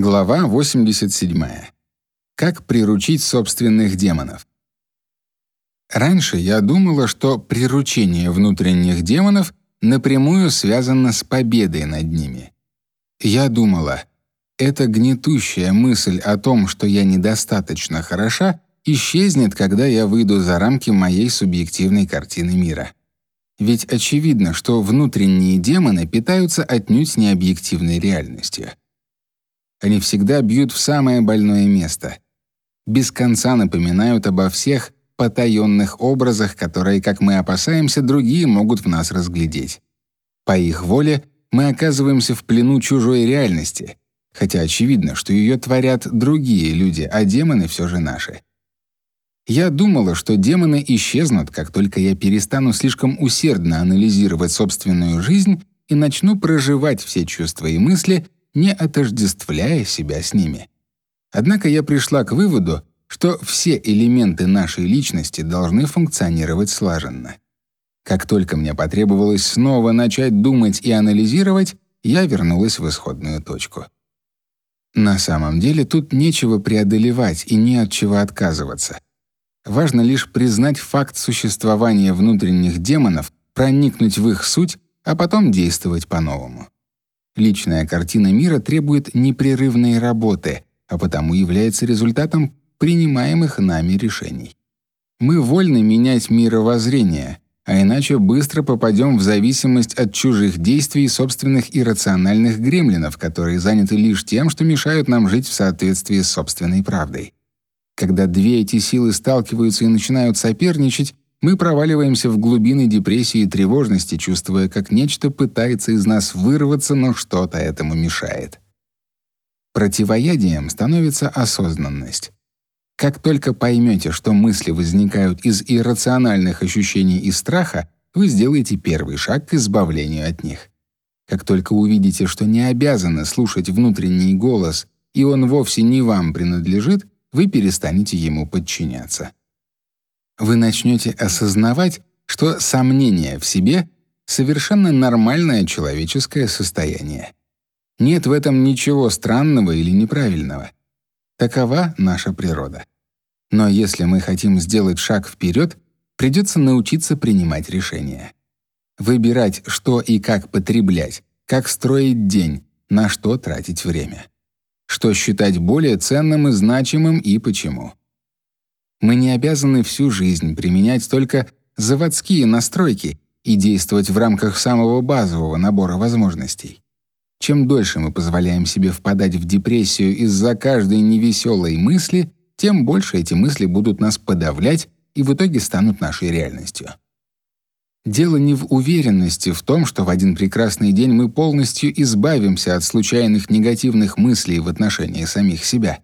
Глава 87. Как приручить собственных демонов. Раньше я думала, что приручение внутренних демонов напрямую связано с победой над ними. Я думала, эта гнетущая мысль о том, что я недостаточно хороша, исчезнет, когда я выйду за рамки моей субъективной картины мира. Ведь очевидно, что внутренние демоны питаются отнюдь не объективной реальностью. Они всегда бьют в самое больное место. Без конца напоминают обо всех потаенных образах, которые, как мы опасаемся, другие могут в нас разглядеть. По их воле мы оказываемся в плену чужой реальности, хотя очевидно, что ее творят другие люди, а демоны все же наши. Я думала, что демоны исчезнут, как только я перестану слишком усердно анализировать собственную жизнь и начну проживать все чувства и мысли, не отождествляя себя с ними. Однако я пришла к выводу, что все элементы нашей личности должны функционировать слаженно. Как только мне потребовалось снова начать думать и анализировать, я вернулась в исходную точку. На самом деле тут нечего преодолевать и не от чего отказываться. Важно лишь признать факт существования внутренних демонов, проникнуть в их суть, а потом действовать по-новому. Личная картина мира требует непрерывной работы, а потому является результатом принимаемых нами решений. Мы вольны менять мировоззрение, а иначе быстро попадем в зависимость от чужих действий собственных иррациональных гремлинов, которые заняты лишь тем, что мешают нам жить в соответствии с собственной правдой. Когда две эти силы сталкиваются и начинают соперничать, мы проваливаемся в глубины депрессии и тревожности, чувствуя, как нечто пытается из нас вырваться, но что-то этому мешает. Противоядием становится осознанность. Как только поймете, что мысли возникают из иррациональных ощущений и страха, вы сделаете первый шаг к избавлению от них. Как только увидите, что не обязаны слушать внутренний голос, и он вовсе не вам принадлежит, вы перестанете ему подчиняться вы начнете осознавать, что сомнение в себе совершенно нормальное человеческое состояние. Нет в этом ничего странного или неправильного. Такова наша природа. Но если мы хотим сделать шаг вперед, придется научиться принимать решения. Выбирать, что и как потреблять, как строить день, на что тратить время. Что считать более ценным и значимым и почему. Мы не обязаны всю жизнь применять только заводские настройки и действовать в рамках самого базового набора возможностей. Чем дольше мы позволяем себе впадать в депрессию из-за каждой невеселой мысли, тем больше эти мысли будут нас подавлять и в итоге станут нашей реальностью. Дело не в уверенности в том, что в один прекрасный день мы полностью избавимся от случайных негативных мыслей в отношении самих себя —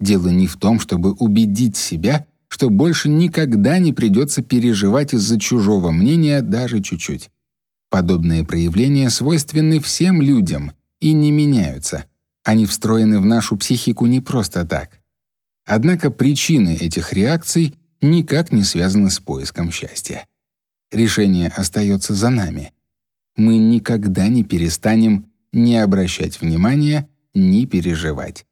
Дело не в том, чтобы убедить себя, что больше никогда не придется переживать из-за чужого мнения даже чуть-чуть. Подобные проявления свойственны всем людям и не меняются. Они встроены в нашу психику не просто так. Однако причины этих реакций никак не связаны с поиском счастья. Решение остается за нами. Мы никогда не перестанем ни обращать внимания, ни переживать.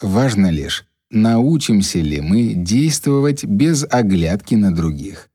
Важно лишь, научимся ли мы действовать без оглядки на других.